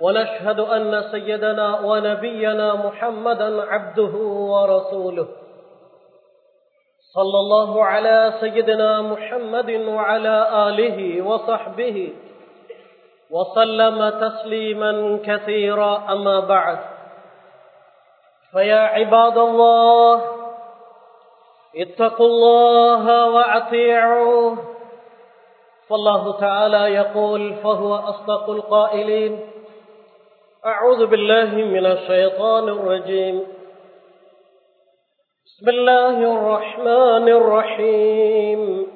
ونشهد أن سيدنا ونبينا محمدا عبده ورسوله. صلى الله على سيدنا محمد وعلى آله وصحبه وسلم تسليما كثيرا. أما بعد فيا عباد الله اتقوا الله وأطيعوه. فالله تعالى يقول فهو أصدق القائلين أعوذ بالله من الشيطان الرجيم. بسم الله الرحمن الرحيم.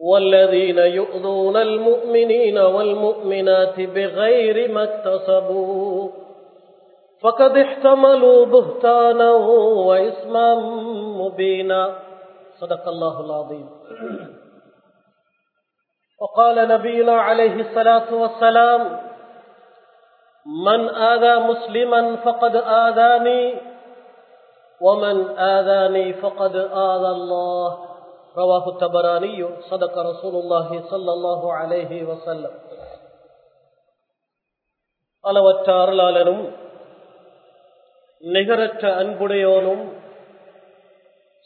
والذين يؤذون المؤمنين والمؤمنات بغير ما اكتسبوا فقد احتملوا بهتانا وإثما مبينا. صدق الله العظيم. وقال نبينا عليه الصلاة والسلام من آذى مسلما فقد آذاني ومن آذاني فقد آذى الله رواه التبراني صدق رسول الله صلى الله عليه وسلم அளவற்ற அருளாளனும் நிகரற்ற அன்புடையோனும்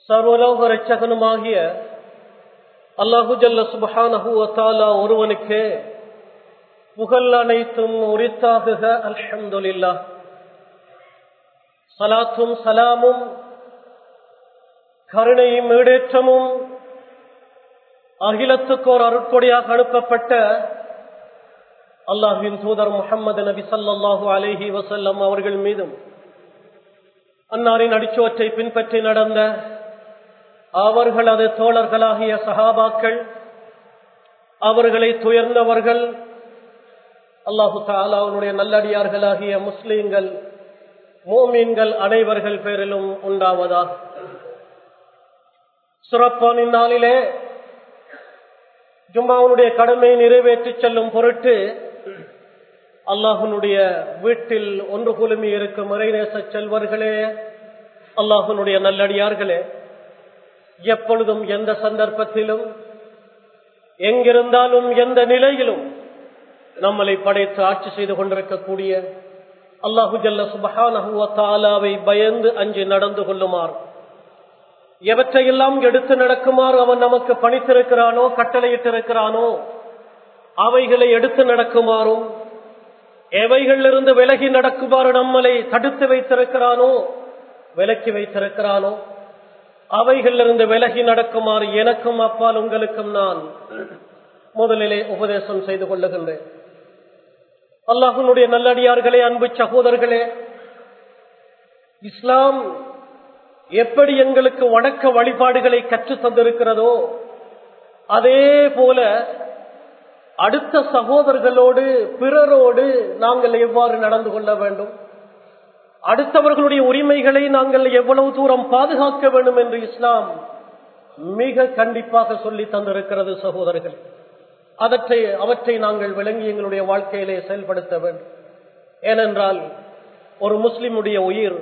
சர்வலோக ரட்சகனுமாகிய அல்லாஹு ஜல்ல சுபஹானஹூவத்தாலா ஒருவனுக்கு புகழ் அனைத்தும் உரித்தாகுக அல்ஹம்துல்லா சலாத்தும் சலாமும் கருணையும் ஈடேற்றமும் அகிலத்துக்கோர் அருட்கொடியாக அனுப்பப்பட்ட அல்லாஹின் தூதர் முகமது நபி சல்லாஹூ அலஹி வசல்லம் அவர்கள் மீதும் அன்னாரின் அடிச்சுவற்றை பின்பற்றி நடந்த அவர்களது தோழர்களாகிய சகாபாக்கள் அவர்களை துயர்ந்தவர்கள் அல்லாஹு தாலாவுடைய நல்லடியார்களாகிய முஸ்லீம்கள் மோமீன்கள் அனைவர்கள் பேரிலும் உண்டாவதா சுரப்பான் நாளிலே ஜும்மாவுடைய கடமையை நிறைவேற்றி செல்லும் பொருட்டு அல்லாஹனுடைய வீட்டில் ஒன்று குழுமி இருக்கும் மறைநேச செல்வர்களே அல்லாஹனுடைய நல்லடியார்களே எப்பொழுதும் எந்த சந்தர்ப்பத்திலும் எங்கிருந்தாலும் எந்த நிலையிலும் நம்மளை படைத்து ஆட்சி செய்து கொண்டிருக்கக்கூடிய அல்லாஹு ஜல்ல சுபஹானஹுவத்தாலாவை பயந்து அஞ்சு நடந்து கொள்ளுமாறு. எவற்றையெல்லாம் எடுத்து நடக்குமாறு அவன் நமக்கு பணித்திருக்கிறானோ கட்டளையிட்டிருக்கிறானோ அவைகளை எடுத்து நடக்குமாறும் எவைகளிலிருந்து விலகி நடக்குமாறு நம்மளை தடுத்து வைத்திருக்கிறானோ விலக்கி வைத்திருக்கிறானோ அவைகளிலிருந்து விலகி நடக்குமாறு எனக்கும் அப்பால் உங்களுக்கும் நான் முதலிலே உபதேசம் செய்து கொள்ளுகின்றேன். அல்லாஹனுடைய நல்லடியார்களே அன்பு சகோதரர்களே இஸ்லாம் எப்படி எங்களுக்கு வணக்க வழிபாடுகளை கற்று தந்திருக்கிறதோ அதே போல அடுத்த சகோதரர்களோடு பிறரோடு நாங்கள் எவ்வாறு நடந்து கொள்ள வேண்டும்? அடுத்தவர்களுடைய உரிமைகளை நாங்கள் எவ்வளவு தூரம் பாதுகாக்க வேண்டும் என்று இஸ்லாம் மிக கண்டிப்பாக சொல்லி தந்திருக்கிறது சகோதரர்கள். அவற்றை அவற்றை நாங்கள் விளங்கி எங்களுடைய வாழ்க்கையிலே செயல்படுத்த வேண்டும் ஏனென்றால் ஒரு முஸ்லிமுடைய உயிர்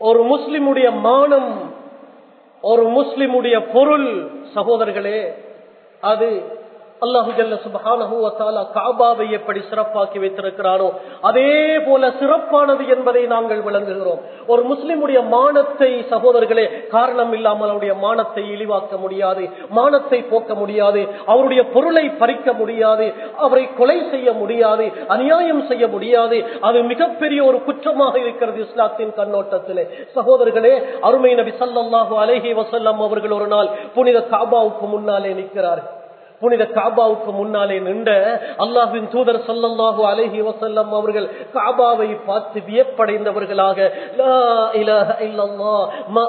ஒரு முஸ்லிமுடைய மானம் ஒரு முஸ்லிமுடைய பொருள் சகோதரர்களே அது அல்லாஹு ஜல்ல சுபஹானஹுவத்தாலா காபாவை எப்படி சிறப்பாக்கி வைத்திருக்கிறானோ அதே போல சிறப்பானது என்பதை நாங்கள் விளங்குகிறோம். ஒரு முஸ்லிமுடைய மானத்தை சகோதரர்களே காரணம் இல்லாமல் அவருடைய மானத்தை இழிவாக்க முடியாது மானத்தை போக்க முடியாது அவருடைய பொருளை பறிக்க முடியாது அவரை கொலை செய்ய முடியாது அநியாயம் செய்ய முடியாது அது மிகப்பெரிய ஒரு குற்றமாக இருக்கிறது இஸ்லாத்தின் கண்ணோட்டத்திலே. சகோதரர்களே அருமை நபி சல்லாஹூ அலஹி வசல்லம் அவர்கள் ஒரு நாள் புனித காபாவுக்கு முன்னாலே நிற்கிறார்கள். புனித காபாவுக்கு முன்னாலே நின்ற அல்லாஹின் தூதர் சொல்லல்லாஹு அலஹி வசல்லம் அவர்கள் காபாவை பார்த்து வியப்படைந்தவர்களாக மா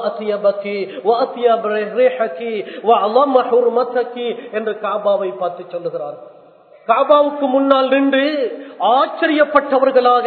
என்று காபாவை பார்த்து சொல்லுகிறார்கள். காபாவுக்கு முன்னால் நின்று ஆச்சரியப்பட்டவர்களாக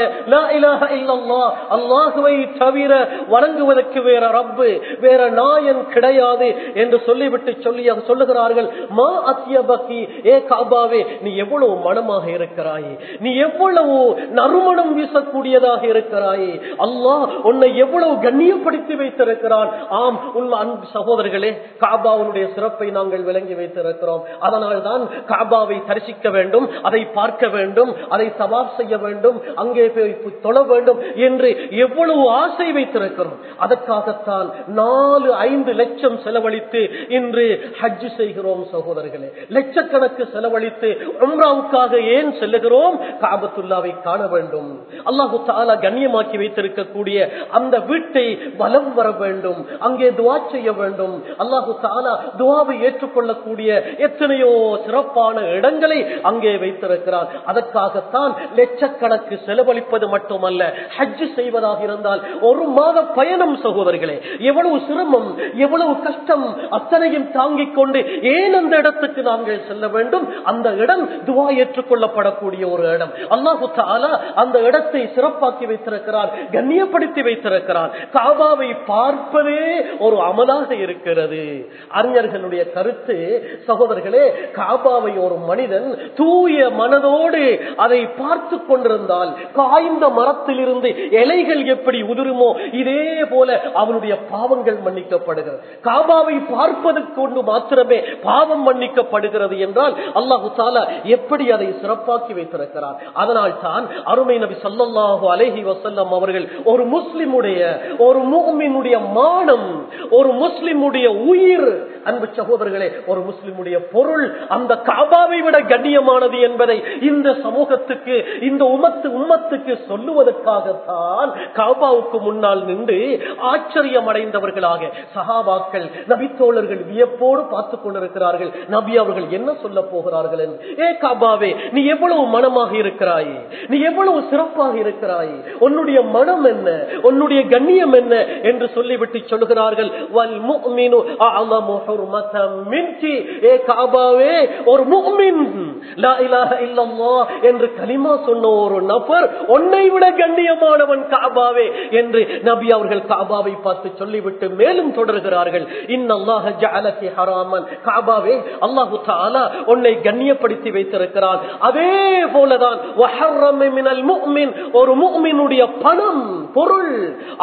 அல்லாஹுவை தவிர வணங்குவதற்கு வேற ரப்பு வேற நாயன் கிடையாது என்று சொல்லிவிட்டு சொல்லி சொல்லுகிறார்கள் மா அத்தியபக்கி ஏ காபாவே நீ எவ்வளவு மனமாக இருக்கிறாய் நீ எவ்வளவு நறுமணம் வீசக்கூடியதாக இருக்கிறாய் அல்லாஹ் உன்னை எவ்வளவு கண்ணியப்படுத்தி வைத்திருக்கிறான். ஆம் உன் அன்பு சகோதரர்களே காபாவுடைய சிறப்பை நாங்கள் விளங்கி வைத்திருக்கிறோம் அதனால் தான் காபாவை தரிசிக்க வேண்டும். வேண்டும் அதை பார்க்க வேண்டும் அதை சவாப் செய்ய வேண்டும் அங்கே போய் தொழ வேண்டும் என்று எவ்வளவு ஆசை வைத்திருக்கிறோம். அதற்காகத்தான் நாலு ஐந்து லட்சம் செலவழித்து இன்று ஹஜ் செய்கிறோம் சகோதரர்களே. லட்சக்கணக்கு செலவழித்து உம்ராவுக்காக ஏன் செல்லுகிறோம்? காபத்துல்லாவை காண வேண்டும். அல்லாஹு தாலா கண்ணியமாக்கி வைத்திருக்கக்கூடிய அந்த வீட்டை வலம் வர வேண்டும் அங்கே துவா செய்ய வேண்டும். அல்லாஹு தாலா துவாவை ஏற்றுக்கொள்ளக்கூடிய எத்தனையோ சிறப்பான இடங்களை அங்கே வைத்திருக்கிறார். அதற்காகத்தான் லட்சக்கணக்கு செலவழிப்பது மட்டுமல்ல ஹஜ் செய்வதாக இருந்தால் ஒரு மாத பயணம் சகோதரர்களே. எவ்வளவு சிரமம் எவ்வளவு கஷ்டம் அத்தனையும் தாங்கிக் கொண்டு ஏன் அந்த இடத்துக்கு நாங்கள் செல்ல வேண்டும்? அந்த இடம் துவா ஏற்றுக்கொள்ளப்படக்கூடிய ஒரு இடம். அல்லாஹு அந்த இடத்தை சிறப்பாக்கி வைத்திருக்கிறார் கண்ணியப்படுத்தி வைத்திருக்கிறார். காபாவை பார்ப்பதே ஒரு அமலாக இருக்கிறது. அறிஞர்களுடைய கருத்து சகோதரர்களே காபாவை ஒரு மனிதன் தூய மனதோடு அதை பார்த்து கொண்டிருந்தால் காய்ந்த மரத்திலிருந்து இலைகள் எப்படி உதிருமோ இதே போல அவனுடைய பாவங்கள் மன்னிக்கப்படுகிறது. காபாவை பார்ப்பதற்கு கொண்டு மாத்திரமே பாவம் மன்னிக்கப்படுகிறது என்றால் அல்லாஹு தாலா எப்படி அதை சிறப்பாக்கி வைத்திருக்கிறார். அதனால் தான் அருமை நபி சல்லாஹூ அலஹி வசல்லம் அவர்கள் ஒரு முஸ்லிமுடைய ஒரு மூமினுடைய மானம் ஒரு முஸ்லிமுடைய உயிர் அன்பு சகோதரர்களே ஒரு முஸ்லிமுடைய பொருள் அந்த காபாவை விட கண்ணியமானது என்பதை இந்த சமூகத்துக்கு இந்த உமத்து உம்மத்துக்கு சொல்லுவதற்காகத்தான் காபாவுக்கு முன்னால் நின்று ஆச்சரியம் அடைந்தவர்களாக சகாபாக்கள் நபித்தோழர்கள் வியப்போடு பார்த்துக் கொண்டிருக்கிறார்கள். நபி அவர்கள் என்ன சொல்ல போகிறார்கள் என்று. ஏ காபாவே நீ எவ்வளவு மனமாக இருக்கிறாய்? நீ எவ்வளவு சிறப்பாக இருக்கிறாய்? உன்னுடைய மனம் என்ன? உன்னுடைய கண்ணியம் என்ன? என்று சொல்லிவிட்டு சொல்லுகிறார்கள் வல் ஹுர்மதம் மின்கி ஏ காபாவே ஒரு முஃமின் லா இலாஹ இல்லல்லாஹ் என்று கலிமா சொன்ன ஒரு நபர் உன்னை விட கண்ணியமானவன் காபாவே என்று நபி அவர்கள் காபாவை பார்த்து சொல்லிவிட்டு மேலும் தொடர்கிறார்கள். இன்னல்லாஹ ஜஅலகி ஹராமன். காபாவே அல்லாஹு தஆலா உன்னை கண்ணியப்படுத்தி வைத்திருக்கிறான். அதே போலதான் வஹர்ரம மினல் முஃமின் ஒரு முக்மினுடைய பணம் பொருள்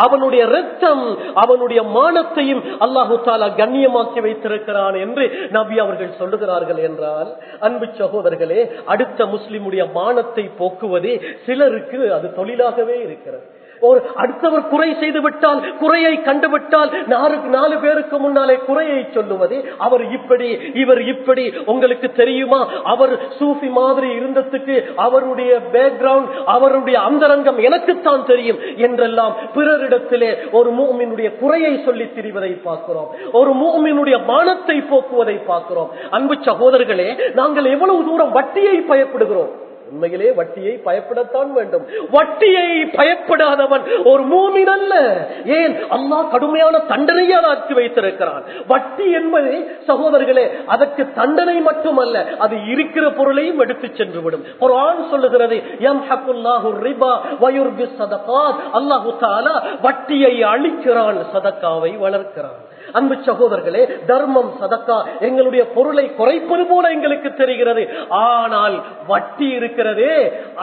அவனுடைய ரத்தம் அவனுடைய மானத்தையும் அல்லாஹு தாலா கண்ணியமாக்கி வைத்திருக்கிறான் என்று நபி அவர்கள் சொல்லுகிறார்கள் என்றால் அன்பு சகோதரர்களே அடுத்த முஸ்லிமுடைய மானத்தை போக்குவதே சிலருக்கு அது தொழிலாகவே இருக்கிறது. ஒரு அடுத்தவர் குறை செய்து விட்டால் குறையை கண்டுவிட்டால் நாலு நாலு பேருக்கு முன்னாலே குறையை சொல்லுவது அவர் இப்படி இவர் இப்படி உங்களுக்கு தெரியுமா? அவர் சூஃபி மாதிரி இருந்ததுக்கு அவருடைய பேக்ரவுண்ட் அவருடைய அந்தரங்கம் எனக்குத்தான் தெரியும் என்றெல்லாம் பிறரிடத்திலே ஒரு மூமினுடைய குறையை சொல்லி திரிவதை பார்க்கிறோம். ஒரு மூமினுடைய மானத்தை போக்குவதை பார்க்கிறோம். அன்பு சகோதரர்களே நாங்கள் எவ்வளவு தூரம் வட்டியை பயப்படுகிறோம்? உண்மையிலே வட்டியை பயப்படத்தான் வேண்டும். வட்டியை பயப்படாதவன் ஒரு மூமின் அல்ல. ஏன்? அல்லாஹ் கடுமையான தண்டனையை ஆக்கி வைத்திருக்கிறான். வட்டி என்பது சகோதரர்களே அதற்கு தண்டனை மட்டுமல்ல அது இருக்கிற பொருளையும் எடுத்து சென்று விடும் ஒரு ஆண் சொல்லுகிறது எம் ஹக்குல்லாஹு ரிபா வயுர்பி சதகாத் அல்லாஹு தாலா வட்டியை அழிக்கிறான் சதக்காவை வளர்க்கிறான். அன்பு சகோதரர்களே தர்மம் சதக்கா எங்களுடைய பொருளை குறைப்பது போல எங்களுக்கு தெரிகிறது. ஆனால் வட்டி இருக்கிறதே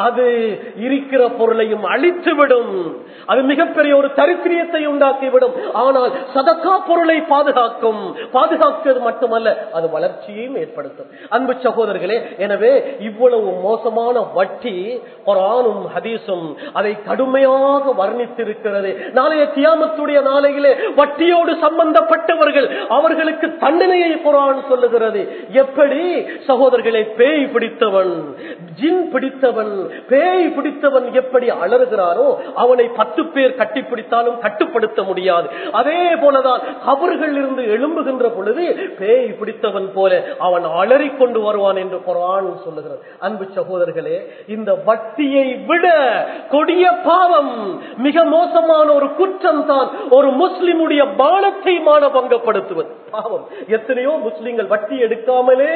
அது இருக்கிற பொருளையும் அழித்துவிடும். அது மிகப்பெரிய ஒரு தரித்திரியத்தை உண்டாக்கிவிடும். ஆனால் சதக்கா பொருளை பாதுகாக்கும். பாதுகாக்கிறது மட்டுமல்ல அது வளர்ச்சியையும் ஏற்படுத்தும். அன்பு சகோதரர்களே எனவே இவ்வளவு மோசமான வட்டி குரானும் ஹதீஸும் அதை கடுமையாக வர்ணித்திருக்கிறது. நாளைய தியாமத்துடைய நாளையிலே வட்டியோடு சம்பந்தப்பட்டவர்கள் அவர்களுக்கு தண்டனையை குரான் சொல்லுகிறது. எப்படி? சகோதரர்களை பேய் பிடித்தவன் ஜின் பிடித்தவன் பேய் பிடித்தவன் எப்படி அலறுகிறாரோ அவனை பத்து பேர் கட்டிப்பிடித்தாலும் கட்டுப்படுத்த முடியாது. அதே போலதான் அவர்கள் இருந்து எழும்புகின்ற பொழுது பேய் பிடித்தவன் போல அவன் அலறிக் கொண்டு வருவான் என்று குரான் சொல்லுகிறது. அன்பு சகோதரர்களே இந்த வட்டியை விட கொடிய பாவம் மிக மோசமான ஒரு குற்றம் தான் ஒரு முஸ்லிமுடைய பானத்தை மாற்ற மானபங்கப்படுத்துவது பாவம். எத்தனையோ முஸ்லிம்கள் வட்டி எடுக்காமலே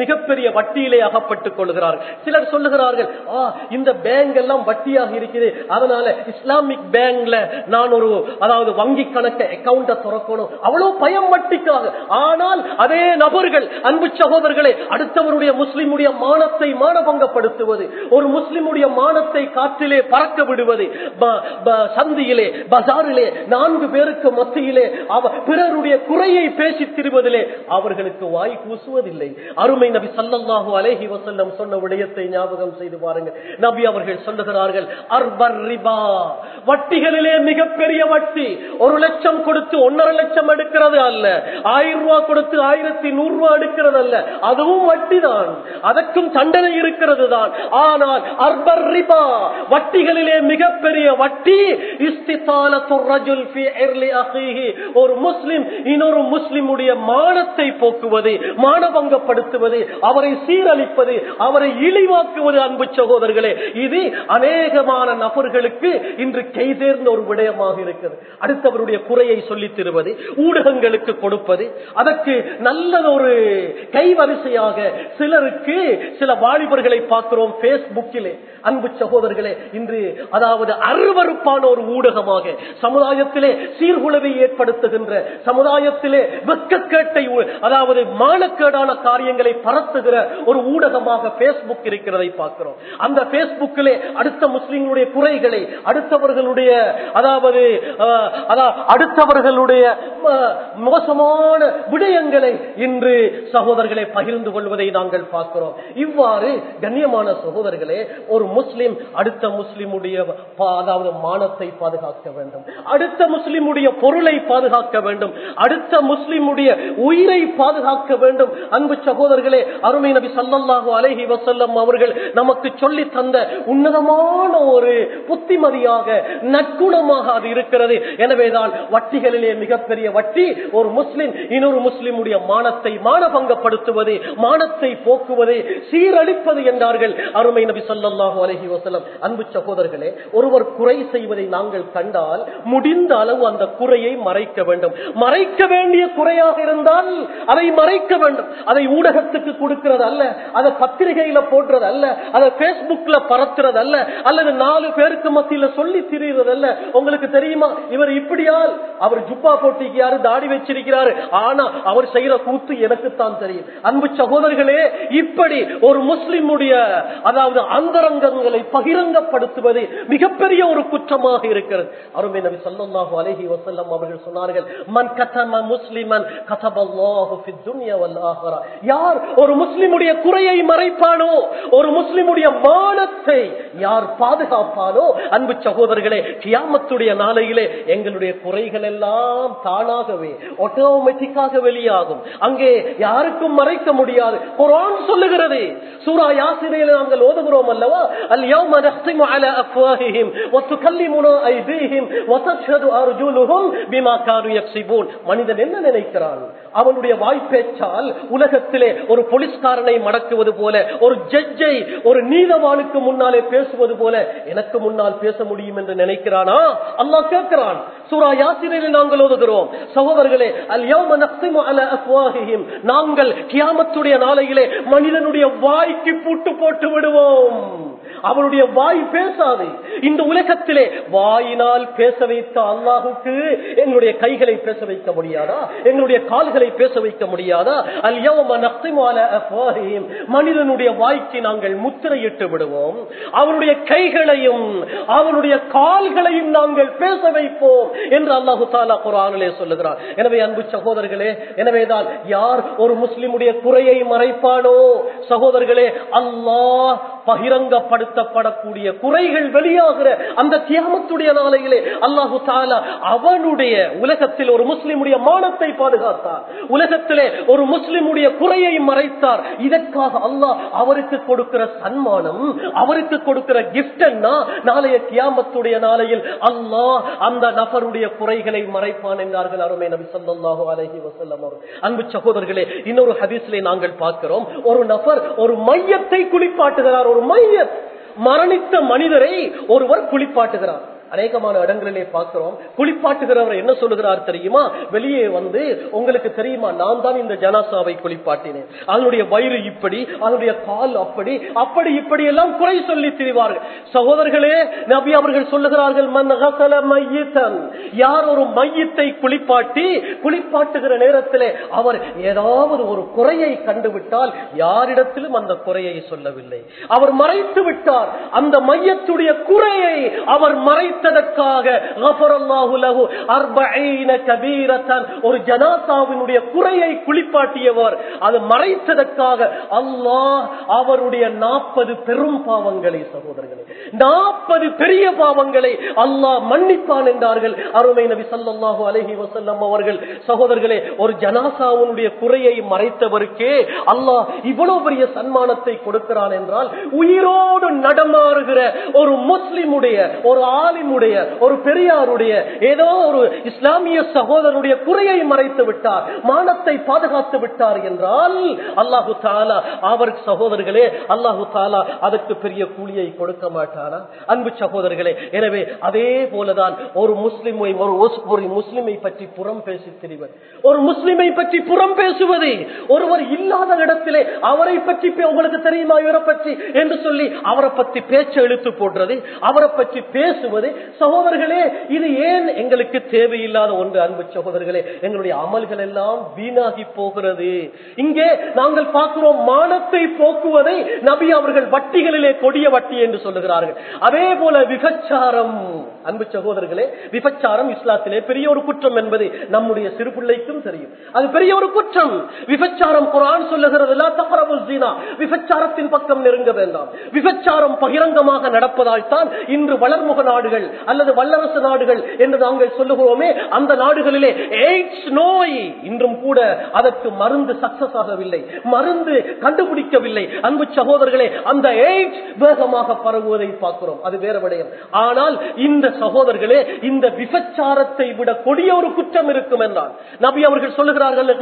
மிகப்பெரிய வட்டியிலே அகப்பட்டுக் கொள்கிறார்கள். சிலர் சொல்லுகிறார்கள் ஆ இந்த பேங்க் எல்லாம் வட்டியாக இருக்குது. அதனால இஸ்லாமிக் பேங்க்ல நான் ஒரு அதாவது வங்கி கணக்கை அக்கௌண்ட திறக்கணும். அவ்வளவு பயம் வட்டிக்காக. ஆனால் அதே நபர்கள் அன்பு சகோதரர்களை அடுத்தவருடைய முஸ்லிமுடைய மானத்தை மானபங்கப்படுத்துவது ஒரு முஸ்லிமுடைய மானத்தை காற்றிலே பறக்க விடுவது சந்தியிலே பசாரிலே நான்கு பேருக்கு மத்தியிலே அவ பிறருடைய குறையை பேச திரிவதிலே அவர்களுக்கு வாய் கூசுவதில்லை. அருமை நபி சல்லல்லாஹு அலேஹி வசல்லம் சொன்ன விடயத்தை ஞாபகம் செய்து பாருங்க. நபி அவர்கள் சொல்லுகிறார்கள் அர்பர் ரிபா. வட்டிகளிலே மிகப்பெரிய வட்டி. ஒரு லட்சம் கொடுத்து ஒன்னரை லட்சம் எடுக்கிறது அல்ல. ஆயிரம் ரூபாய் கொடுத்து ஆயிரத்தி நூறு ரூபாய் எடுக்கிறது அல்ல. அதுவும் வட்டி தான் அதற்கும் தண்டனை இருக்கிறது தான். ஆனால் அர்பர் ரிபா. வட்டிகளிலே மிகப்பெரிய வட்டி இஸ்திதாலத்து ரஜுல் ஒரு முஸ்லிம் இன்னொரு முஸ்லிம் முஸ்லிமுடைய மானத்தை போக்குவது மானபங்கப்படுத்துவது அவரை சீரழிப்பது அவரை இழிவாக்குவது அன்பு சகோதரர்களே. இது அநேகமான நபர்களுக்கு இன்று கைதேர்ந்த ஒரு விடயமாக இருக்கிறது. அடுத்தவருடைய குறையை சொல்லி தருவது ஊடகங்களுக்கு கொடுப்பது அதற்கு நல்ல ஒரு கைவரிசையாக சிலருக்கு சில வாலிபர்களை பார்க்கிறோம் பேஸ்புக்கிலே அன்பு சகோதரர்களே இன்று அதாவது அருவறுப்பான ஒரு ஊடகமாக சமுதாயத்திலே சீர்குலைவை ஏற்படுத்துகின்ற சமுதாயத்திலே வெக்கக்கேட்டை அதாவது மானக்கேடான காரியங்களை பரத்துகிற ஒரு ஊடகமாக பேஸ்புக் இருக்கிறதை பார்க்கிறோம். அந்த பேஸ்புக்கிலே அடுத்த முஸ்லிம்களுடைய குறைகளை அடுத்தவர்களுடைய அதாவது அடுத்தவர்களுடைய மோசமான விடயங்களை இன்று சகோதரர்களை பகிர்ந்து கொள்வதை நாங்கள் பார்க்கிறோம். இவ்வாறு கண்ணியமான சகோதரர்களே ஒரு முஸ்லிம் அடுத்த முஸ்லிமுடைய அதாவது மானத்தை பாதுகாக்க வேண்டும். அடுத்த முஸ்லிமுடைய பொருளை பாதுகாக்க வேண்டும். அடுத்த முஸ்லிம் முஸ்லிமுடைய உயிரை பாதுகாக்க வேண்டும். அன்பு சகோதரர்களே அருமை நபி சல்லல்லாஹு அலஹி வசல்லம் அவர்கள் நமக்கு சொல்லி தந்த உன்னதமான ஒரு புத்திமதியாக நற்குணமாக அது இருக்கிறது. எனவேதான் வட்டிகளிலே மிகப்பெரிய வட்டி ஒரு முஸ்லிம் இன்னொரு முஸ்லிமுடைய மானத்தை மானபங்கப்படுத்துவது மானத்தை போக்குவது சீரழிப்பது என்றார்கள். அருமை நபி சொல்லாஹு அலஹி வசலம் அன்பு சகோதரர்களே ஒருவர் குறை செய்வதை நாங்கள் கண்டால் முடிந்த அளவு அந்த குறையை மறைக்க வேண்டும். மறைக்க வேண்டிய குறை குறையாக இருந்தால் அதை மறைக்க வேண்டும். அதை ஊடகத்துக்கு கொடுக்கிறது அல்ல அதை பத்திரிகையில போடுறது அல்ல அதை பேஸ்புக்ல பரத்துறது அல்ல அல்லது நாலு பேருக்கு மத்தியில சொல்லி திரியுறது அல்ல. உங்களுக்கு தெரியுமா? இவர் இப்படியால் அவர் ஜுப்பா போட்டிக்கிறாரு தாடி வச்சிருக்கிறாரு. ஆனா அவர் செய்யற கூத்து எனக்கு தான் தெரியும். அன்பு சகோதரர்களே இப்படி ஒரு முஸ்லிமுடைய அதாவது அந்தரங்கங்களை பகிரங்கப்படுத்துவது மிகப்பெரிய ஒரு குற்றமாக இருக்கிறது. அருமை நபி ஸல்லல்லாஹு அலைஹி வசல்லம் அவர்கள் சொன்னார்கள் மன் கதம முஸ்லிமன் மறைப்பானோ ஒரு முஸ்லிமுடைய மானத்தை யார் பாதுகாப்பானோ அன்பு சகோதரர்களே கியாமத்துடைய நாளையிலே எங்களுடைய குறைகள் எல்லாம் தானாகவே ஆட்டோமேட்டிக்காக வெளியாகும். அங்கே யாருக்கும் மறைக்க முடியாது. குரான் சொல்லுகிறது. சூரா யாசிரையில நாங்கள் ஓதுகிறோம் அல்லவா? அல் யௌம நஹ்திமு அலா அஃப்வாஹிஹிம் வ துகல்லிமுனா ஐதீஹிம் அர்ஜுலுஹும் பிமா கானு யக்ஸிபூன் மனிதன் என்ன நினைக்கிறான்? அவனுடைய வாய்ப்பேச்சால் உலகத்திலே ஒரு போலீஸ்காரனை மடக்குவது போல ஒரு ஜட்ஜை ஒரு நீதவானுக்கு முன்னாலே பேசுவது போல எனக்கு முன்னால் பேச முடியும் என்று நினைக்கிறானா? அல்லா கேட்கிறான். சூரா யாசிரில் நாங்கள் ஓதுகிறோம். சகோதரர்களே நாங்கள் கியாமத்துடைய நாளையிலே மனிதனுடைய வாய்க்கு பூட்டு போட்டு விடுவோம். அவனுடைய வாய் பேசாது. இந்த உலகத்திலே வாயினால் பேச வைத்த அல்லாஹுக்கு எங்களுடைய கைகளை பேச வைக்க முடியாதா? எங்களுடைய கால்களை பேச வைக்க முடியாதா? மனிதனுடைய வாய்க்கு நாங்கள் முத்திரையிட்டு விடுவோம். அவனுடைய கைகளையும் அவனுடைய கால்களையும் நாங்கள் பேச வைப்போம் என்று அல்லாஹு தாலா குரானிலே சொல்லுகிறார் எனவே அன்பு சகோதரர்களே எனவேதான் யார் ஒரு முஸ்லிமுடைய குறையை மறைப்பானோ? சகோதரர்களே அல்லாஹ் பகிரங்கப்படுத்தப்படக்கூடிய குறைகள் வெளியாகிற அந்த தியாமத்துடைய நாளையிலே அல்லாஹு தாலா அவனுடைய உலகத்தில் ஒரு முஸ்லிமுடைய மானத்தை பாதுகாத்தார். உலகத்திலே ஒரு முஸ்லிமுடைய குறையை மறைத்தார். இதற்காக அல்லாஹ் அவருக்கு கொடுக்கிற சன்மானம் அவருக்கு கொடுக்கிற கிஃப்ட் என்ன நாளைய கியாமத்துடைய நாளையில் அல்லாஹ் அந்த நபருடைய குறைகளை மறைப்பான் என்றார்கள் அருமை நபி சொல்லாஹு அலஹி வசல்லம் அன்பு சகோதரர்களே இன்னொரு ஹதீஸ்ல நாங்கள் பார்க்கிறோம். ஒரு நபர் ஒரு மையத்தை குளிப்பாட்டுகிறார் ஒரு மையத் மரணித்த மனிதரை ஒருவர் குளிப்பாட்டுகிறார். அநேகமான இடங்களிலே பார்க்கிறோம். குளிப்பாட்டுகிறவர் என்ன சொல்லுகிறார் தெரியுமா? வெளியே வந்து உங்களுக்கு தெரியுமா நான் தான் இந்த ஜனாசாவை குளிப்பாட்டினேன். அதனுடைய வயிறு இப்படி அதனுடைய கால் அப்படி அப்படி இப்படி எல்லாம் குறை சொல்லி திரிவார்கள். சகோதரர்களே நபி அவர்கள் சொல்லுகிறார்கள் யார் ஒரு மையத்தை குளிப்பாட்டி குளிப்பாட்டுகிற நேரத்தில் அவர் ஏதாவது ஒரு குறையை கண்டுவிட்டால் யாரிடத்திலும் அந்த குறையை சொல்லவில்லை. அவர் மறைத்து விட்டார். அந்த மையத்துடைய குறையை அவர் மறைத்து கஃபரல்லாஹு ஒரு ஜனாசாவினுடைய குறையை குளிப்பாட்டியவர். அது மறைத்ததற்காக அல்லாஹ் அவருடைய நாற்பது பெரும் பாவங்களை சகோதரர்களே நாற்பது பெரிய பாவங்களை அல்லாஹ் மன்னிப்பான் என்றார்கள் அருமை நபி சல்லாஹு அலஹி வசல்லம் அவர்கள். சகோதரர்களே ஒரு ஜனாசாவுடைய குறையை மறைத்தவருக்கே அல்லாஹ் இவ்வளவு பெரிய சன்மானத்தை கொடுக்கிறான் என்றால் உயிரோடு நடமாறுகிற ஒரு முஸ்லிமுடைய ஒரு ஆலிமுடைய ஒரு பெரியாருடைய ஏதோ ஒரு இஸ்லாமிய சகோதரனுடைய குறையை மறைத்து விட்டார் மானத்தை பாதுகாத்து விட்டார் என்றால் அல்லாஹு தாலா அவர் சகோதரர்களே அல்லாஹு தாலா அதற்கு பெரிய கூலியை கொடுக்க மாட்டாரா? அன்பு சகோதரர்களே எனவே அதே போலதான் ஒரு முஸ்லிமை ஒரு ஒரு முஸ்லிமை பற்றி புறம் பேசி தெரிவர். ஒரு முஸ்லிமை பற்றி புறம் பேசுவது ஒருவர் இல்லாத இடத்திலே அவரை பற்றி உங்களுக்கு தெரியுமா இவரை பற்றி? என்று சொல்லி அவரை பற்றி பேச்சு எழுத்து போடுறது அவரை பற்றி பேசுவது சகோதரர்களே இது ஏன் எங்களுக்கு தேவையில்லாத ஒன்று அன்பு சகோதரர்களே? எங்களுடைய அமல்கள் எல்லாம் வீணாகி போகிறது. இங்கே நாங்கள் பார்க்கிறோம் மானத்தை போக்குவதை நபி அவர்கள் வட்டிகளிலே கொடிய வட்டி என்று சொல்லுகிறார்கள். அதே போல விபச்சாரம். அன்பு சகோதரர்களே விபச்சாரம் இஸ்லாத்திலே பெரிய ஒரு குற்றம் என்பது நம்முடைய சிறு பிள்ளைக்கும் தெரியும். அது பெரிய ஒரு குற்றம். விபச்சாரம் குரான் சொல்லுகிறது விபச்சாரத்தின் பக்கம் நெருங்க வேண்டாம். விபச்சாரம் பகிரங்கமாக நடப்பதால் தான் இன்று வளர்முக நாடுகள் நாடுகள் அல்லது வல்லரசு நாடுகள் என்று நாங்கள் சொல்லுகிறோமே அந்த நாடுகளிலே எய்ட்ஸ் நோய் இன்றும் கூட அதற்கு மருந்து சக்சஸ் ஆகவில்லை மருந்து கண்டுபிடிக்கவில்லை. அன்பு சகோதரர்களே அந்த எய்ட்ஸ் வேகமாக பரவுவதை பார்க்கிறோம். அது வேற விடயம். ஆனால் இந்த சகோதரர்களே இந்த விபச்சாரத்தை விட கொடிய ஒரு குற்றம் இருக்கும் என்றால் நபி அவர்கள் சொல்லுகிறார்கள்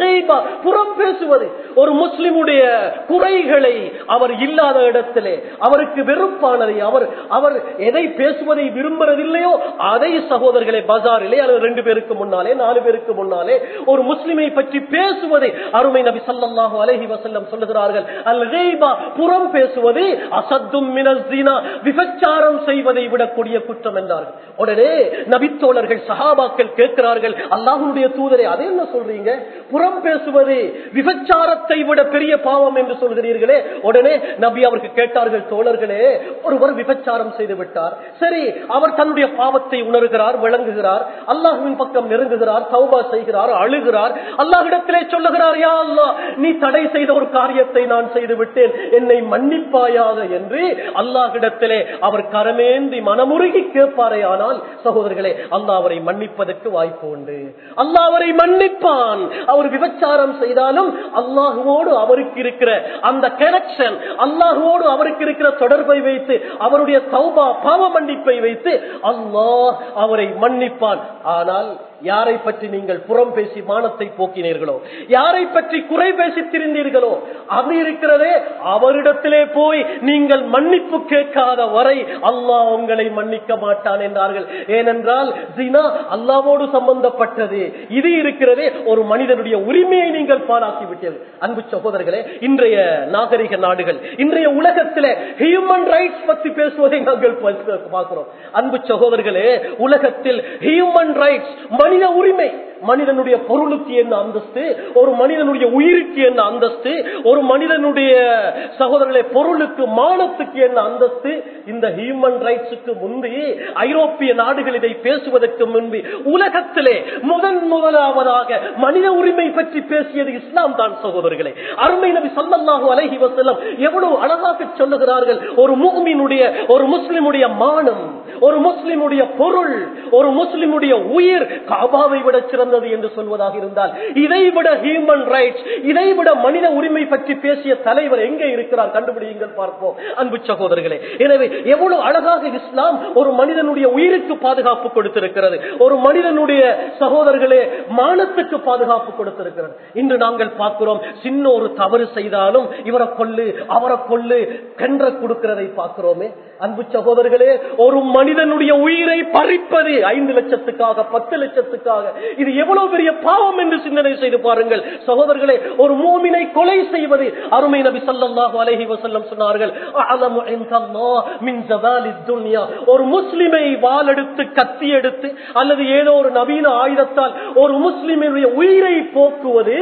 புறம் பேசுவது. ஒரு முஸ்லிமுடைய குறைகளை அவர் இல்லாத இடத்திலே அவருக்கு வெறுப்பானதை அவர் அவர் எதை பேசுவதை விரும்புகிற விரும்புறதில்லையோ அதை சகோதரர்களை பஜாரிலே அல்லது ரெண்டு பேருக்கு முன்னாலே நாலு பேருக்கு முன்னாலே ஒரு முஸ்லிமை பற்றி பேசுவதை அருமை நபி ஸல்லல்லாஹு அலஹி வசல்லம் சொல்லுகிறார்கள். அல் கீபா புறம் பேசுவது அசத்தும் மினல் ஸினா விபச்சாரம் செய்வதை விடக்கூடிய குற்றம் என்றார்கள். உடனே நபித்தோழர்கள் சஹாபாக்கள் கேட்கிறார்கள் அல்லாஹ்வுடைய தூதரை அதை என்ன சொல்றீங்க? புறம் பேசுவது விபச்சாரத்தை விட பெரிய பாவம் என்று சொல்கிறீர்களே? உடனே நபி அவருக்கு கேட்டார்கள் தோழர்களே ஒருவர் விபச்சாரம் செய்து விட்டார். சரி அவர் தன்னுடைய பாவத்தை உணர்கிறார் விளங்குகிறார் அல்லாஹுவின் பக்கம் நெருங்குகிறார் சௌபா செய்கிறார் அழுகிறார். அல்லாஹிடத்திலே சொல்லுகிறார் யா அல்லா நீ தடை செய்த ஒரு காரியத்தை நான் செய்து விட்டேன் என்னை மன்னிப்பாயாக என்று அல்லாஹிடத்திலே அவர் கரமேந்தி மனமுருகி கேட்பாரே ஆனால் சகோதரர்களே அல்லாஹ் அவரை மன்னிப்பதற்கு வாய்ப்பு உண்டு. அல்லாஹ் அவரை மன்னிப்பான். அவர் விபச்சாரம் செய்தாலும் அல்லாஹுவோடு அவருக்கு இருக்கிற அந்த கனெக்ஷன் அல்லாஹுவோடு அவருக்கு இருக்கிற தொடர்பை வைத்து அவருடைய சௌபா பாவ மன்னிப்பை வைத்து அல்லாஹ் அவரை மன்னிப்பான். ஆனால் யாரை பற்றி நீங்கள் புறம் பேசி மானத்தை போக்கினீர்களோ? யாரை பற்றி குறை பேசி திரிந்தீர்களோ அது இருக்கிறதே அவரிடத்திலே போய் நீங்கள் மன்னிப்பு கேட்காத வரை அல்லாஹ் உங்களை மன்னிக்க மாட்டான் என்றார்கள். ஏனென்றால் ஜினா அல்லாவோடு சம்பந்தப்பட்டது. இது இருக்கிறதே ஒரு மனிதனுடைய உரிமையை நீங்கள் பாராட்டி விட்டீர்கள். அன்பு சகோதரர்களே இன்றைய நாகரிக நாடுகள் இன்றைய உலகத்திலே ஹியூமன் ரைட்ஸ் பத்தி பேசுவதை நாங்கள் பார்க்கிறோம். அன்பு சகோதரர்களே உலகத்தில் ஹியூமன் ரைட்ஸ் மனித உரிமை. மனிதனுடைய பொருளுக்கு என்ன அந்தஸ்து? ஒரு மனிதனுடைய உயிருக்கு என்ன அந்தஸ்து? ஒரு மனிதனுடைய சகோதரர்களை பொருளுக்கு மானத்துக்கு என்ன அந்தஸ்து? இந்த ஹியூமன் ரைட்ஸுக்கு முன்பு ஐரோப்பிய நாடுகள் இதை பேசுவதற்கு முன்பு உலகத்திலே முதன் முதலாவதாக மனித உரிமை பற்றி பேசியது இஸ்லாம் தான் சகோதரர்களே. அருமை நபி ஸல்லல்லாஹு அலஹி வசல்லம் எவ்வளவு அழகாக சொல்லுகிறார்கள். ஒரு முஃமினுடைய ஒரு முஸ்லிமுடைய மானம் ஒரு முஸ்லிமுடைய பொருள் ஒரு முஸ்லிமுடைய உயிர் காபாவை விட சிறந்த வாழ்ந்தது என்று சொல்வதாக இருந்தால் இதைவிட ஹியூமன் ரைட்ஸ் இதைவிட மனித உரிமை பற்றி பேசிய தலைவர் எங்கே இருக்கிறார் கண்டுபிடியுங்கள் பார்ப்போம். அன்பு சகோதரர்களே எனவே எவ்வளவு அழகாக இஸ்லாம் ஒரு மனிதனுடைய உயிருக்கு பாதுகாப்பு கொடுத்திருக்கிறது ஒரு மனிதனுடைய சகோதரர்களே மானத்துக்கு பாதுகாப்பு கொடுத்திருக்கிறது. இன்று நாங்கள் பார்க்கிறோம் சின்ன ஒரு தவறு செய்தாலும் இவரை கொள்ளு அவரை கொள்ளு கென்ற கொடுக்கிறதை பார்க்கிறோமே. அன்பு சகோதரர்களே ஒரு மனிதனுடைய உயிரை பறிப்பது ஐந்து லட்சத்துக்காக பத்து லட்சத்துக்காக இது எவ்வளவு பெரிய பாவம் என்று சிந்தனை செய்து பாருங்கள். சகோதரர்களே ஒரு மோமினை கொலை செய்வது அருமை நபி ஸல்லல்லாஹு அலஹி வசல்லம் சொன்னார்கள். ஒரு முஸ்லிமை வாளெடுத்து கத்தி எடுத்து அல்லது ஏதோ ஒரு நவீன ஆயுதத்தால் ஒரு முஸ்லிமினுடைய உயிரை போக்குவது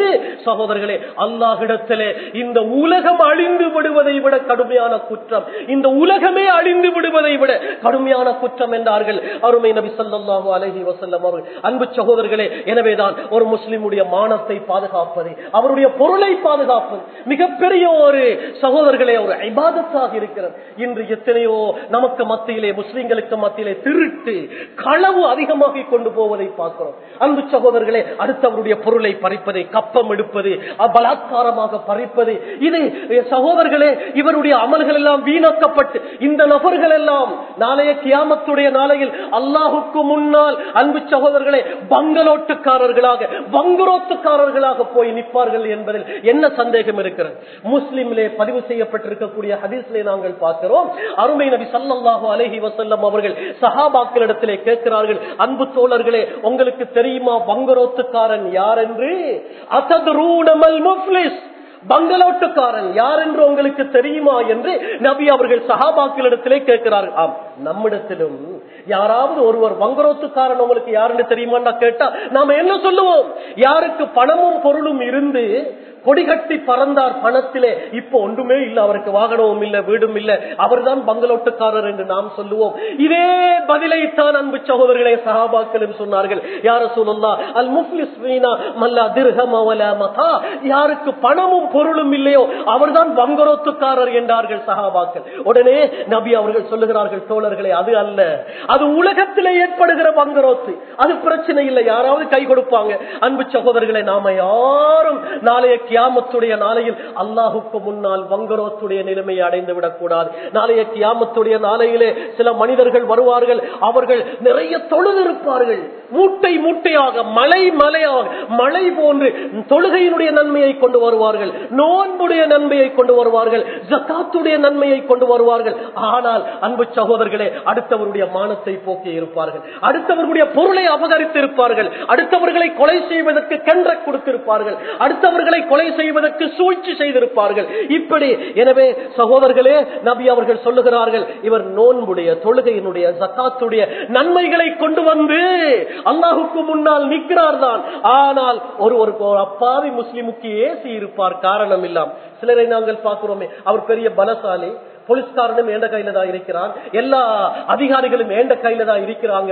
சகோதரர்களே அல்லாஹிடத்திலே இந்த உலகம் அழிந்து விடுவதை விட கடுமையான குற்றம். இந்த உலகமே அழிந்து விடுவதை விட கடுமையான குற்றம் என்றார்கள் அருமை நபி ஸல்லல்லாஹு அலஹி வசல்லம் அவர்கள். அன்பு சகோதரர்களே எனவேதான் ஒரு முஸ்லிமுடைய மானத்தை பாதுகாப்பது அவருடைய பொருளை பாதுகாப்பது மிகப்பெரிய ஒரு சகோதரர்களே ஒரு ஐபாதத்தாக இருக்கிறது. இன்று எத்தனையோ நமக்கு மத்தியிலே முஸ்லிம்களுக்கு மத்தியிலே திருட்டு களவு அதிகமாக கொண்டு போவதை பார்க்கிறோம். அன்பு சகோதரர்களே அடுத்தவருடைய பொருளை பறிப்பதை கப்பம் எடுப்பது பலாத்காரமாக பறிப்பது இது சகோதரர்களே இவருடைய அமல்கள் எல்லாம் வீணாக்கப்பட்டு இந்த நபர்கள் எல்லாம் நாளைய கியாமத்துடைய நாளையில் அல்லாஹுக்கு முன்னால் அன்பு சகோதரர்களே பங்களோட்டுக்காரர்களாக வங்குரோத்துக்காரர்களாக போய் நிற்பார்கள் என்பதில் என்ன சந்தேகம் இருக்கிறது? முஸ்லிம்லே பதிவு செய்யப்பட்டிருக்கக்கூடிய ஹதீஸ்லே நாங்கள் பார்க்கிறோம். அருமை நபி சல்லல்லாஹு அலஹி வசல்லம் அவர்கள் சஹாபாக்களிடத்திலே கேட்கிறார்கள் அன்பு தோழர்களே உங்களுக்கு தெரியுமா வங்குரோத்துக்காரன் யார் என்று அசது ரூடமல் முஃப்லிஸ். பங்களோட்டுக்காரன் யார் என்று உங்களுக்கு தெரியுமா என்று நபி அவர்கள் சகாபாக்களிடத்திலே கேட்கிறார்கள் ஆம் நம்மிடத்திலும் யாராவது ஒருவர் வங்கரோத்துக்காரன் உங்களுக்கு யாருன்னு தெரியுமான்னு கேட்டா நாம என்ன சொல்லுவோம்? யாருக்கு பணமும் பொருளும் இருந்து கொடிகட்டி பறந்தார் பணத்திலே. இப்போ ஒன்றுமே இல்ல அவருக்கு வாகனமும் இல்ல வீடும் இல்ல. அவர்தான் பங்களோட்டுக்காரர் என்று நாம் சொல்லுவோம். இதே பதிலைத்தான் அன்பு சகோதரர்களே சகாபாக்களும் சொன்னார்கள். யார சொல்லா அல் முஃப்லிஸ் மல்லா யாருக்கு பணமும் பொருளும் இல்லையோ அவர்தான் பங்கரோத்துக்காரர் என்றார்கள் சகாபாக்கள் உடனே நபி அவர்கள் சொல்லுகிறார்கள் தோழர்களே அது அல்ல. அது உலகத்திலே ஏற்படுகிற பங்கரோத்து அது பிரச்சனை இல்லை. யாராவது கை கொடுப்பாங்க. அன்பு சகோதரர்களை நாம யாரும் நாளைய கியாமத்துடைய நாளையில் அல்லாஹுக்கு முன்னால் வங்கரோத்துடைய நிலைமையை அடைந்து விடக்கூடாது. நாளைய கியாமத்துடைய நாளையிலே சில மனிதர்கள் வருவார்கள். அவர்கள் நிறைய தொழுதிருப்பார்கள். மூட்டை மூட்டையாக மலை மலையாக மழை போன்று தொழுகையினுடைய நன்மையை கொண்டு வருவார்கள். நோன்புடைய நன்மையை கொண்டு வருவார்கள். ஜக்காத்துடைய நன்மையை கொண்டு வருவார்கள். ஆனால் அன்பு சகோதரர்களே அடுத்தவருடைய மானத்தை போக்கி இருப்பார்கள். அடுத்தவர்களுடைய பொருளை அபகரித்து இருப்பார்கள் அடுத்தவர்களை கொலை செய்வதற்கு கென்ற கொடுத்திருப்பார்கள். அடுத்தவர்களை கொலை கொலை செய்வதற்கு சூழ்ச்சி செய்திருப்பார்கள். இப்படி எனவே சகோதரர்களே நபி அவர்கள் சொல்லுகிறார்கள் இவர் நோன்புடைய தொழுகையினுடைய ஜக்காத்துடைய நன்மைகளை கொண்டு வந்து அல்லாஹுக்கு முன்னால் நிற்கிறார் தான் ஆனால் ஒருவருக்கு ஒரு அப்பாவி முஸ்லிமுக்கு ஏசி இருப்பார் காரணம் இல்லாம் சிலரை நாங்கள் பார்க்கிறோமே அவர் பெரிய பலசாலி போலீஸ்காரனும் ஏண்ட கையில தான் இருக்கிறான்? எல்லா அதிகாரிகளும் ஏண்ட கையில தான் இருக்கிறாங்க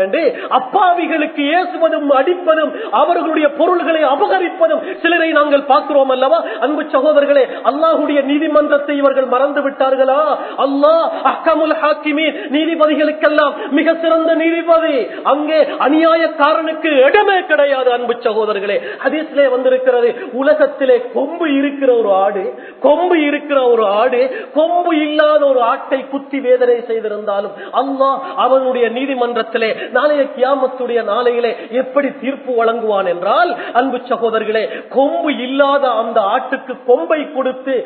அப்பாவிகளுக்கு ஏசுவதும் அடிப்பதும் அவர்களுடைய பொருள்களை அபகரிப்பதும் சிலரை நாங்கள் பார்க்கிறோம் அல்லவா? அன்பு சகோதரர்களே அல்லாஹுடைய நீதிமன்றத்தை இவர்கள் மறந்து விட்டார்களா? அல்லாஹ் அக்கமுல் ஹாக்கிமி நீதிபதிகளுக்கெல்லாம் மிக சிறந்த நீதிபதி. அங்கே அநியாயக்காரனுக்கு இடமே கிடையாது அன்பு சகோதரர்களே. ஹதீஸ்லே வந்திருக்கிறது உலகத்திலே கொம்பு இருக்கிற ஒரு ஆடு கொம்பு இருக்கிற ஒரு ஆடு கொம்பு இல்லாத எத்தனை ஒரு ஆட்டை குத்தி வேதனை செய்திருந்தாலும் அல்லாஹ் அவனுடைய நீதிமன்றத்திலே நாளைய கியாமத்துடைய நாளையிலே எப்படி தீர்ப்பு வழங்குவான் என்றால் அன்பு சகோதரர்களே கொம்பு இல்லாத அந்த ஆட்டுக்கு கொம்பை கொடுத்து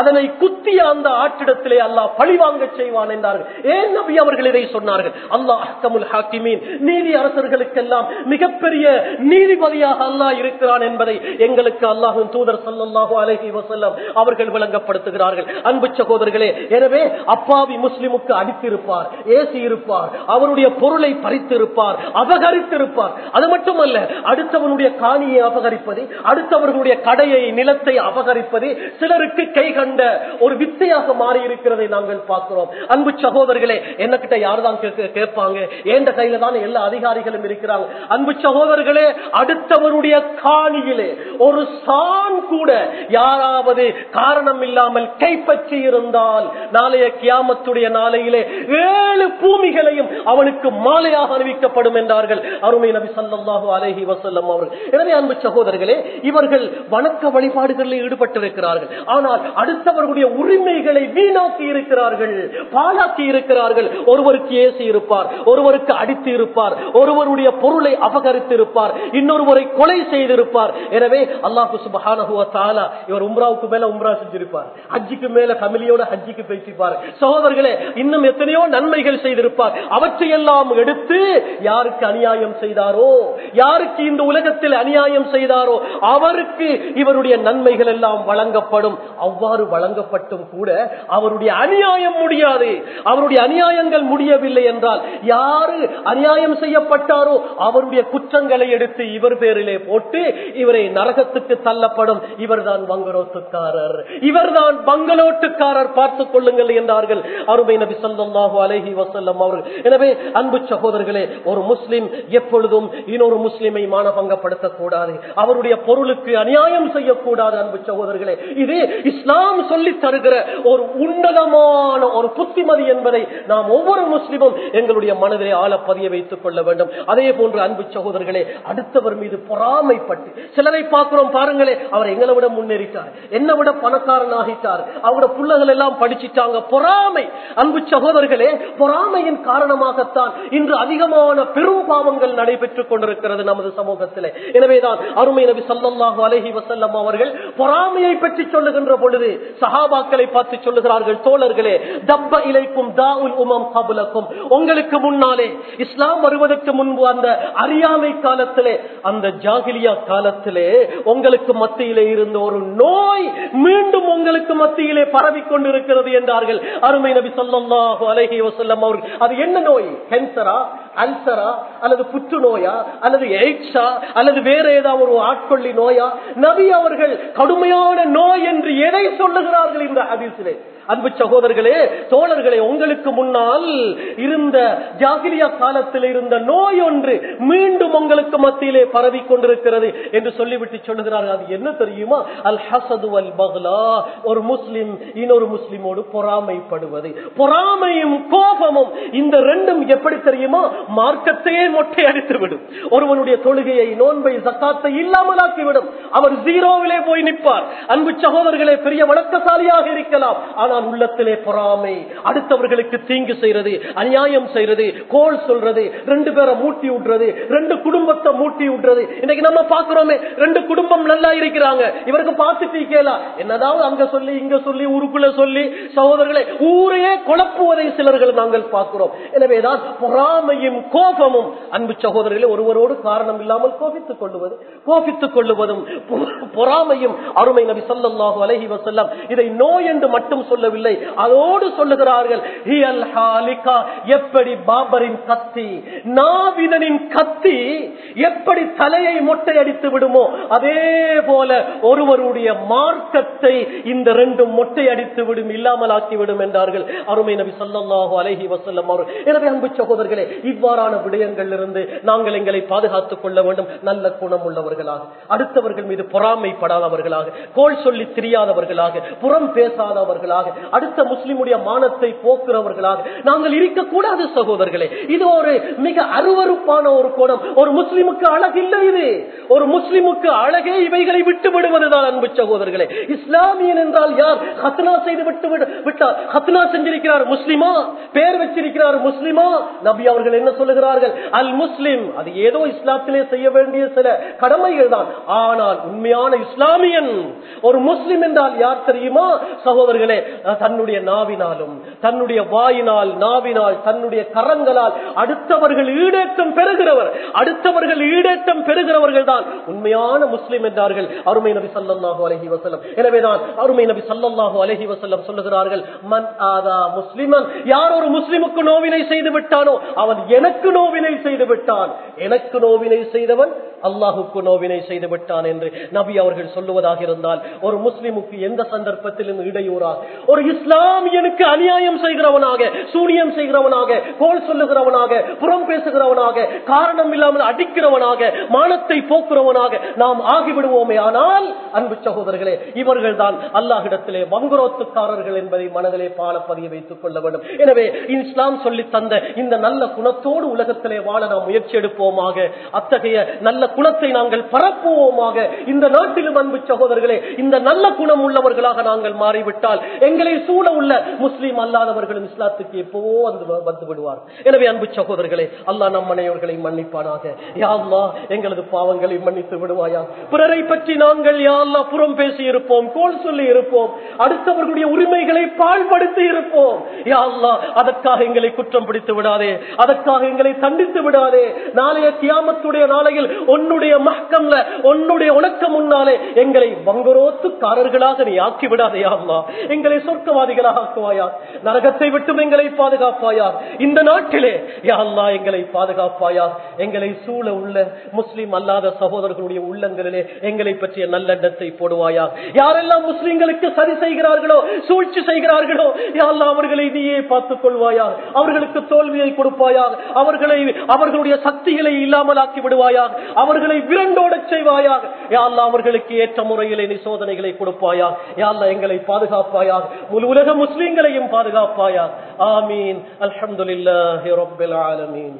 அதனை குத்திய அந்த ஆட்டிடத்திலே அல்லாஹ் பழிவாங்க செய்வான் என்றார்கள். ஏன் நபி அவர்கள் இதை சொன்னார்கள்? அல்லாஹ் அஹ்கமுல் ஹாக்கிமீன் நீதி அரசர்களுக்கெல்லாம் மிகப்பெரிய நீதிபதியாக அல்லாஹ் இருக்கிறான் என்பதை எங்களுக்கு அல்லாஹும் தூதர் சல்லாஹூ அலஹி வசல்லம் அவர்கள் விளங்கப்படுத்துகிறார்கள். அன்பு சகோதரர்களே எனவே அப்பாவி முஸ்லிமுக்கு அடித்திருப்பார் ஏசி இருப்பார் அவருடைய பொருளை பறித்திருப்பார் அபகரித்திருப்பார். அது மட்டுமல்ல அடுத்தவனுடைய காணியை அபகரிப்பது அடுத்தவர்களுடைய கடையை நிலத்தை அபகரிப்பது சிலருக்கு கை கண்ட ஒரு வித்தையாக மாறி இருக்கிறதை நாங்கள் பார்க்கிறோம். அன்பு சகோதரர்களே என்ன கிட்ட யார்தான் கேட்பாங்க? ஏண்ட கையில தான் எல்லா அதிகாரிகளும் இருக்கிறாங்க. அன்பு சகோதரர்களே அடுத்தவருடைய காணியிலே ஒரு சான் கூட யாராவது காரணம் இல்லாமல் கைப்பற்றி இருந்தால் நாளைய கியாமத்துடைய நாளையிலே ஏழு பூமிகளையும் அவனுக்கு மாலையாக அறிவிக்கப்படும் என்றார்கள். அருமை நபி சல்லாஹூ அலஹி வசல்லம் அவர்கள். எனவே அன்பு சகோதரர்களே இவர்கள் வணக்க வழிபாடுகளில் ஈடுபட்டிருக்கிறார்கள். ஆனால் அடுத்தவர்களுடைய உரிமைகளை வீணாக்கி இருக்கிறார்கள் பாழாக்கி இருக்கிறார்கள். ஒருவருக்கு ஏசி இருப்பார் ஒருவருக்கு அடித்து இருப்பார் ஒருவருடைய பொருளை அபகரித்து இருப்பார் இன்னொருவரை கொலை செய்திருப்பார். எனவே அல்லாஹு சுபஹானஹு இவர் உம்ராவுக்கு மேல உம்ரா செஞ்சிருப்பார். ஹஜ்ஜுக்கு மேல ஃபேமிலியோட ஹஜ்ஜுக்கு பேசிப்பார். சகோதரர்களே இன்னும் எத்தனையோ நன்மைகள் செய்திருப்பார். அவற்றையெல்லாம் எடுத்து யாருக்கு அநியாயம் செய்தாரோ? யாருக்கு இந்த உலகத்தில் அநியாயம் செய்தாரோ? அவருக்கு இவருடைய நன்மைகள் எல்லாம் வழங்கப்படும். அவ்வாறு வழங்கப்பட்டும் கூட அவருடைய அநியாயம் முடியாது. அவருடைய அநியாயங்கள் முடியவில்லை என்றால் யாரு அநியாயம் செய்யப்பட்டாரோ? அவருடைய குற்றங்களை எடுத்து இவர் பேரிலே போட்டு இவரை நரகத்துக்கு தள்ளப்படும். இவர்தான் பங்களோட்டுக்காரர் இவர்தான் பங்களோட்டுக்காரர் பார்த்துக் கொள்ளுங்கள் என்றார்கள். அருமை நபி ஸல்லல்லாஹு அலஹி வசல்லம் அவர்கள். எனவே அன்பு சகோதரர்களே ஒரு முஸ்லிம் எப்பொழுதும் இன்னொரு முஸ்லிமை மானபங்கப்படுத்த கூடாது அவருடைய பொருளுக்கு அநியாயம் செய்யக்கூடாது அன்பு சகோதரர்களே. இது இஸ்லாம் சொல்லி தருகிற ஒரு உன்னதமான ஒரு புத்திமதி என்பதை நாம் ஒவ்வொரு முஸ்லிமும் எங்களுடைய மனதிலே ஆள பதிய வைத்துக் கொள்ள வேண்டும். அதே போன்று அன்பு சகோதரர்களே அடுத்தவர் மீது பொறாமைப்பட்டு சிலரை பார்க்கிறோம் பாருங்களே அவர் எங்களை விட முன்னேறிட்டார். என்னை விட பணக்காரன் ஆகிட்டார். அவரோட பிள்ளைகள் எல்லாம் படிச்சிட்டாங்க பொறாமை. அன்பு சகோதரர்களே பொறாமையின் காரணமாகத்தான் இன்று அதிகமான பெரும் பாவங்கள் நடைபெற்றுக் கொண்டிருக்கிறது நமது சமூகத்திலே. எனவேதான் அருமை நபி ஸல்லல்லாஹு அலஹி வசல்லம் அவர்கள் பொறாமையை பற்றி சொல்லுகின்ற பொழுது சஹாபாக்களை பார்த்து சொல்லுகிறார்கள் தோழர்களே தப்ப இலைக்கும் தாவுல் உமம் கபுலக்கும். உங்களுக்கு முன்னாலே இஸ்லாம் வருவதற்கு முன்பு அந்த அறியாமை காலத்திலே அந்த ஜாகிலியா காலத்திலே உங்களுக்கு மத்தியிலே இருந்த ஒரு நோய் மீண்டும் உங்களுக்கு மத்தியிலே பரவி கொண்டிருக்கிறது என்றார்கள். அருமை நபி சொல்லாஹு அலஹி வசல்லம் அவர்கள். அது என்ன நோய்? கேன்சரா? அல்சரா? அல்லது புற்றுநோயா? அல்லது எய்ட்ஸா? அல்லது வேற ஏதாவது ஒரு ஆட்கொள்ளி நோயா? நபி அவர்கள் கடுமையான நோய் என்று எதை சொல்லுகிறார்கள் இந்த ஹதீஸிலே? அன்பு சகோதரர்களே தோழர்களே உங்களுக்கு முன்னால் இருந்த ஜாகிலியா காலத்தில் இருந்த நோய் ஒன்று மீண்டும் உங்களுக்கு மத்தியிலே பரவி கொண்டிருக்கிறது என்று சொல்லிவிட்டு சொல்லுகிறார்கள். அது என்ன தெரியுமா? அல் ஹசது அல் பஹ்லா ஒரு முஸ்லிம் இன்னொரு முஸ்லிமோடு பொறாமைப்படுவது. பொறாமையும் கோபமும் இந்த ரெண்டும் எப்படி தெரியுமா? மார்க்கத்தையே மொட்டை அடித்துவிடும். ஒருவனுடைய தொழுகையை நோன்பை சக்காத்தை இல்லாமலாக்கிவிடும். அவர் ஜீரோவிலே போய் நிற்பார். அன்பு சகோதரர்களே பெரிய வழக்கசாலியாக இருக்கலாம். ஆனால் உள்ளத்திலே பொறாமை. அடுத்தவர்களுக்கு தீங்கு செய்யறது அநியாயம் செய்யறது கோல் சொல்றது ரெண்டு பேரை மூட்டி விடுறது ரெண்டு குடும்பத்தை மூட்டி விடுறது. இன்னைக்கு நம்ம பாக்குறோமே ரெண்டு குடும்பம் நல்லா இருக்கிறாங்க. இவருக்கு பார்த்துட்டு கேளா என்னதாவது அங்க சொல்லி இங்க சொல்லி ஊருக்குள்ள சொல்லி சகோதரர்களை ஊரையே குழப்புவதை சிலர்கள் நாங்கள் பார்க்கிறோம். எனவேதான் பொறாமையும் கோபமும் அன்பு சகோதரர்களை ஒருவரோடு காரணம் இல்லாமல் கோபித்துக் கொள்ளுவது கோபித்துக் கொள்ளுவதும் பொறாமையும் அருமை நபி ஸல்லல்லாஹு அலஹி வசல்லாம் இதை நோய் என்று மட்டும் சொல்ல சொல்லவில்லை. அதோடு சொல்லுகிறார்கள் எப்படி பாபரின் கத்தி நாவிதனின் கத்தி எப்படி தலையை மொட்டை அடித்து விடுமோ அதே போல ஒருவருடைய மார்க்கத்தை இந்த ரெண்டும் மொட்டை அடித்து விடும் இல்லாமல் ஆக்கிவிடும் என்றார்கள். அருமை நபி சொல்லாஹோ அலஹி வசல்லம் அவர்கள். எனவே அன்பு சகோதரர்களே இவ்வாறான விடயங்கள் இருந்து நாங்கள் எங்களை பாதுகாத்துக் கொள்ள வேண்டும். நல்ல குணம் உள்ளவர்களாக அடுத்தவர்கள் மீது பொறாமைப்படாதவர்களாக கோல் சொல்லி தெரியாதவர்களாக புறம் பேசாதவர்களாக அடுத்த முஸ்லிமுடைய மானத்தை போக்குறவர்களாக நாங்கள் இருக்கக்கூடாது சகோதரர்களே. இது ஒரு மிக அருவறுப்பான ஒரு கோணம். ஒரு முஸ்லிமுக்கு அழகில்லை இது. ஒரு முஸ்லிமுக்கு அழகே இவைகளை விட்டு விடுவதுதான் அன்பு சகோதரர்களே. இஸ்லாமியன் என்றால் யார்? ஹத்னா செய்து விட்டு விட்டார். ஹத்னா செஞ்சிருக்கிறார் முஸ்லிமா? பேர் வச்சிருக்கிறார் முஸ்லிமா? நபி அவர்கள் என்ன சொல்லுகிறார்கள்? அல் முஸ்லிம் அது ஏதோ இஸ்லாத்திலே செய்ய வேண்டிய சில கடமைகள் தான். ஆனால் உண்மையான இஸ்லாமியன் ஒரு முஸ்லிம் என்றால் யார் தெரியுமா? சகோதரர்களே தன்னுடைய நாவினாலும் தன்னுடைய வாயினால் நாவினால் தன்னுடைய கரங்களால் அடுத்தவர்கள் ஈடேற்றம் பெறுகிறவர் அடுத்தவர்கள் ஈடேற்றம் பெறுகிறவர்கள் தான் உண்மையான முஸ்லிம் என்றார்கள். அருமை நபி சல்லாஹு அலஹி வஸல்லம். எனவேதான் அருமை நபி சல்லாஹு அலஹி வஸல்லம் சொல்லுகிறார்கள் மன் ஆதா முஸ்லிமன். யார் ஒரு முஸ்லிமுக்கு நோவினை செய்து விட்டானோ அவன் எனக்கு நோவினை செய்து விட்டான். எனக்கு நோவினை செய்தவன் அல்லாஹுக்கு நோவினை செய்து விட்டான் என்று நபி அவர்கள் சொல்லுவதாக இருந்தால் ஒரு முஸ்லிமுக்கு எந்த சந்தர்ப்பத்திலும் இடையூறா? ஒரு இஸ்லாமியனுக்கு அநியாயம் செய்கிறவனாக சூனியம் செய்கிறவனாக கோல் சொல்லுகிறவனாக புறம் பேசுகிறவனாக காரணம் இல்லாமல் அடிக்கிறவனாக மானத்தை போக்குறவனாக நாம் ஆகிவிடுவோமே. ஆனால் அன்பு சகோதரர்களே இவர்கள் தான் அல்லாஹிடத்திலே வங்குரோத்துக்காரர்கள் என்பதை மனதிலே பாலப்பதிய பதிய வைத்துக் கொள்ள வேண்டும். எனவே இஸ்லாம் சொல்லி தந்த இந்த நல்ல குணத்தோடு உலகத்திலே வாழ நாம் முயற்சி எடுப்போமாக. அத்தகைய நல்ல குணத்தை நாங்கள் பரப்புவோமாக. இந்த நாட்டிலும் அன்பு சகோதரர்களே இந்த நல்ல குணம் உள்ளவர்களாக நாங்கள் மாறிவிட்டால் எங்களை சூழ உள்ள முஸ்லீம் அல்லாதவர்களும் இஸ்லாத்துக்கு எப்போவோ வந்து வந்து விடுவார். எனவே அன்பு சகோதரர்களே அல்லா நம் அனைவர்களை மன்னிப்பானாக. யாழ்லா எங்களது பாவங்களை மன்னித்து விடுவாயா? பிறரை பற்றி நாங்கள் யாழ்லா புறம் பேசி இருப்போம் கோல் சொல்லி இருப்போம் அடுத்தவர்களுடைய உரிமைகளை பாழ்படுத்தி இருப்போம். யாழ்லா அதற்காக எங்களை குற்றம் பிடித்து விடாதே அதற்காக எங்களை தண்டித்து விடாதே. நாளைய கியாமத்துடைய நாளையில் ஒன்று உன்னுடைய மஹ்கம்ல உன்னுடைய உனக்க முன்னாலே எங்களை வங்குரோத்துக்காரர்களாக நீ ஆக்கி விடாதையா எங்களை சொர்க்கவாதிகளாக ஆக்குவாயா? நரகத்தை விட்டும் எங்களை பாதுகாப்பாயா? இந்த நாட்டிலே யாழ்லா எங்களை பாதுகாப்பாயா? எங்களை சூழ உள்ள முஸ்லீம் அல்லாத சகோதரர்களுடைய உள்ளங்களிலே எங்களை பற்றிய நல்லெண்ணத்தை போடுவாயா? யாரெல்லாம் முஸ்லீம்களுக்கு சரி செய்கிறார்களோ சூழ்ச்சி செய்கிறார்களோ யாழ்லா அவர்களை நீயே பார்த்துக் கொள்வாயா? அவர்களுக்கு தோல்வியை கொடுப்பாயா? அவர்களை அவர்களுடைய சக்திகளை இல்லாமல் ஆக்கி விடுவாயா? அவர்களை விரண்டோட செய்வாயா யா அவர்களுக்கு ஏற்ற முறையில் நீ சோதனைகளை கொடுப்பாயா யா எங்களை பாதுகாப்பாயா முழு உலக முஸ்லீம்களையும் பாதுகாப்பாயா ஆமீன். அல்ஹம்துலில்லாஹி ரப்பில் ஆலமீன்.